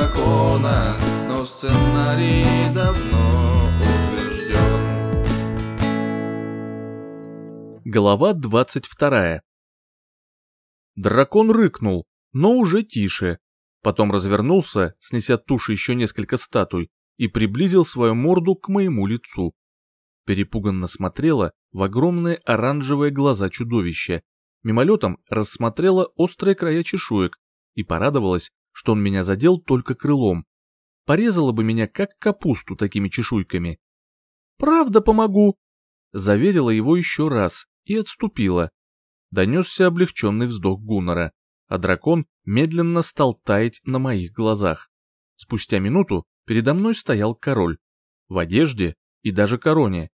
закона, но сценарий давно утвержден. Глава 22. Дракон рыкнул, но уже тише. Потом развернулся, снеся туши еще несколько статуй, и приблизил свою морду к моему лицу. Перепуганно смотрела в огромные оранжевые глаза чудовища, мимолетом рассмотрела острые края чешуек и порадовалась, что он меня задел только крылом. Порезала бы меня как капусту такими чешуйками. «Правда помогу!» Заверила его еще раз и отступила. Донесся облегченный вздох Гуннера, а дракон медленно стал таять на моих глазах. Спустя минуту передо мной стоял король. В одежде и даже короне.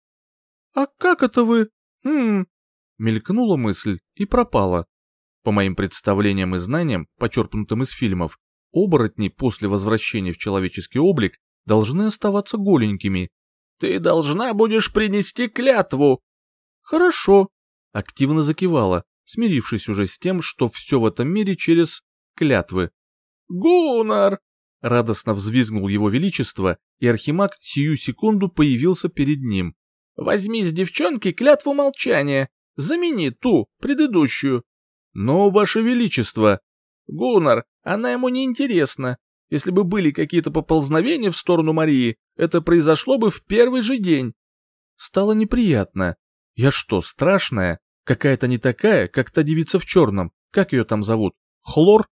«А как это вы? Хм, мелькнула мысль и пропала. По моим представлениям и знаниям, почерпнутым из фильмов, оборотни после возвращения в человеческий облик должны оставаться голенькими. «Ты должна будешь принести клятву!» «Хорошо!» — активно закивала, смирившись уже с тем, что все в этом мире через клятвы. «Гунар!» — радостно взвизгнул его величество, и архимаг сию секунду появился перед ним. «Возьми с девчонки клятву молчания. Замени ту, предыдущую. Но, Ваше Величество, Гуннар, она ему не интересна. Если бы были какие-то поползновения в сторону Марии, это произошло бы в первый же день. Стало неприятно. Я что, страшная? Какая-то не такая, как та девица в черном. Как ее там зовут? Хлор?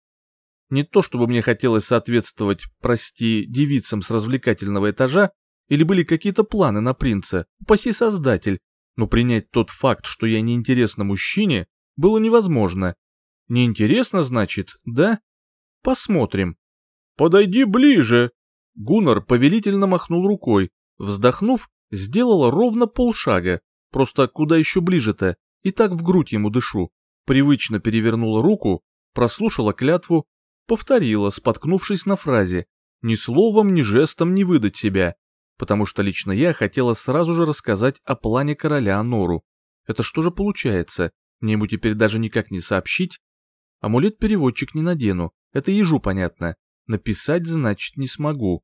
Не то чтобы мне хотелось соответствовать, прости, девицам с развлекательного этажа, или были какие-то планы на принца, упаси создатель, но принять тот факт, что я неинтересна мужчине, было невозможно. Неинтересно, значит, да? Посмотрим. Подойди ближе. Гуннар повелительно махнул рукой, вздохнув, сделала ровно полшага, просто куда еще ближе-то, и так в грудь ему дышу. Привычно перевернула руку, прослушала клятву, повторила, споткнувшись на фразе, ни словом, ни жестом не выдать себя, потому что лично я хотела сразу же рассказать о плане короля Нору. Это что же получается? Мне ему теперь даже никак не сообщить? Амулет-переводчик не надену, это ежу понятно. Написать, значит, не смогу.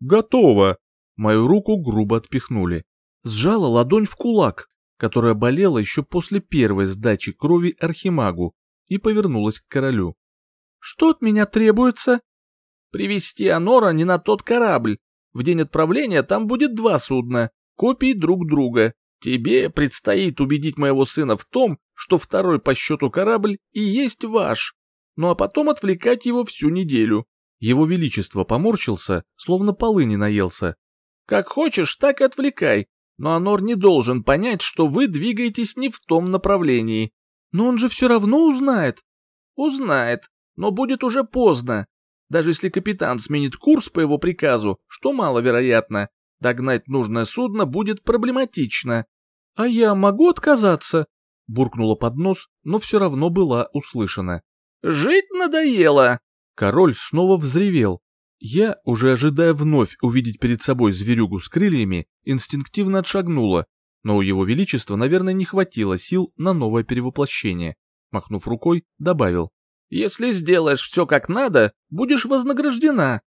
Готово! Мою руку грубо отпихнули. Сжала ладонь в кулак, которая болела еще после первой сдачи крови Архимагу, и повернулась к королю. «Что от меня требуется?» «Привести Анора не на тот корабль, в день отправления там будет два судна, копии друг друга. Тебе предстоит убедить моего сына в том, что второй по счету корабль и есть ваш. Ну а потом отвлекать его всю неделю. Его Величество поморщился, словно полы не наелся. Как хочешь, так и отвлекай. Но Анор не должен понять, что вы двигаетесь не в том направлении. Но он же все равно узнает. Узнает, но будет уже поздно. Даже если капитан сменит курс по его приказу, что маловероятно, догнать нужное судно будет проблематично. «А я могу отказаться?» — буркнула под нос, но все равно была услышана. «Жить надоело!» Король снова взревел. Я, уже ожидая вновь увидеть перед собой зверюгу с крыльями, инстинктивно отшагнула, но у его величества, наверное, не хватило сил на новое перевоплощение. Махнув рукой, добавил. Если сделаешь все как надо, будешь вознаграждена.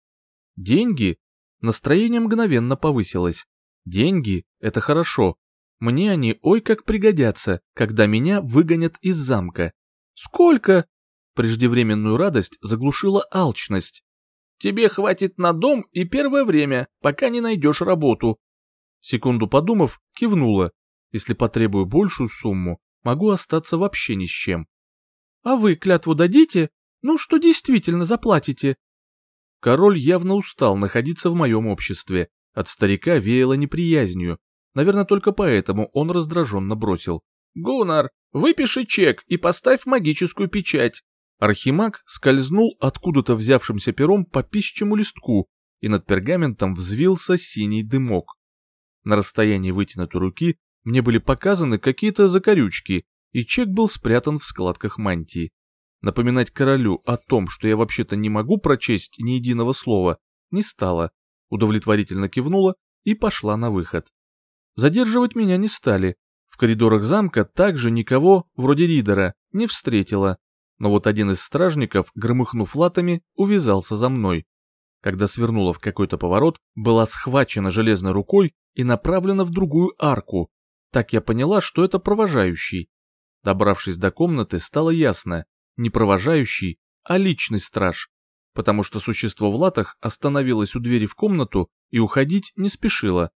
Деньги? Настроение мгновенно повысилось. Деньги — это хорошо. Мне они ой как пригодятся, когда меня выгонят из замка. Сколько? Преждевременную радость заглушила алчность. Тебе хватит на дом и первое время, пока не найдешь работу. Секунду подумав, кивнула. Если потребую большую сумму, могу остаться вообще ни с чем а вы клятву дадите? Ну, что действительно заплатите?» Король явно устал находиться в моем обществе. От старика веяло неприязнью. Наверное, только поэтому он раздраженно бросил. «Гунар, выпиши чек и поставь магическую печать». Архимаг скользнул откуда-то взявшимся пером по пищему листку, и над пергаментом взвился синий дымок. На расстоянии вытянутой руки мне были показаны какие-то закорючки, и чек был спрятан в складках мантии. Напоминать королю о том, что я вообще-то не могу прочесть ни единого слова, не стала, удовлетворительно кивнула и пошла на выход. Задерживать меня не стали. В коридорах замка также никого, вроде Ридера, не встретила. Но вот один из стражников, громыхнув латами, увязался за мной. Когда свернула в какой-то поворот, была схвачена железной рукой и направлена в другую арку. Так я поняла, что это провожающий. Добравшись до комнаты, стало ясно, не провожающий, а личный страж, потому что существо в латах остановилось у двери в комнату и уходить не спешило.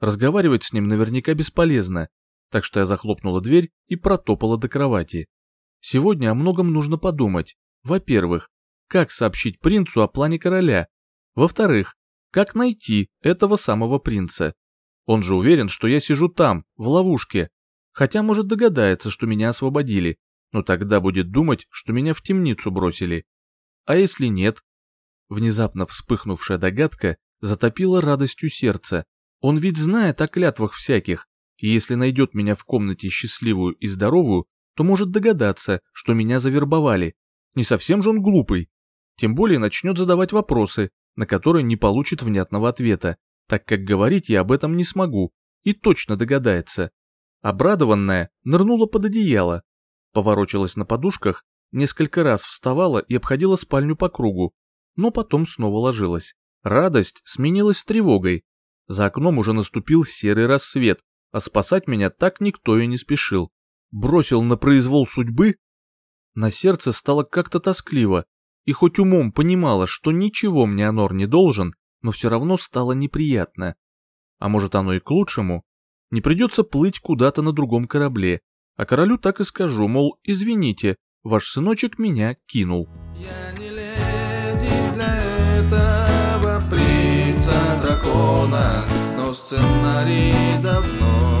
Разговаривать с ним наверняка бесполезно, так что я захлопнула дверь и протопала до кровати. Сегодня о многом нужно подумать. Во-первых, как сообщить принцу о плане короля? Во-вторых, как найти этого самого принца? Он же уверен, что я сижу там, в ловушке, Хотя, может, догадается, что меня освободили, но тогда будет думать, что меня в темницу бросили. А если нет? Внезапно вспыхнувшая догадка затопила радостью сердце. Он ведь знает о клятвах всяких, и если найдет меня в комнате счастливую и здоровую, то может догадаться, что меня завербовали. Не совсем же он глупый. Тем более начнет задавать вопросы, на которые не получит внятного ответа, так как говорить я об этом не смогу, и точно догадается. Обрадованная, нырнула под одеяло, поворочилась на подушках, несколько раз вставала и обходила спальню по кругу, но потом снова ложилась. Радость сменилась тревогой. За окном уже наступил серый рассвет, а спасать меня так никто и не спешил. Бросил на произвол судьбы? На сердце стало как-то тоскливо, и хоть умом понимала, что ничего мне Анор не должен, но все равно стало неприятно. А может оно и к лучшему? не придется плыть куда-то на другом корабле, а королю так и скажу, мол, извините, ваш сыночек меня кинул. Я не леди для этого принца дракона, но сценарий давно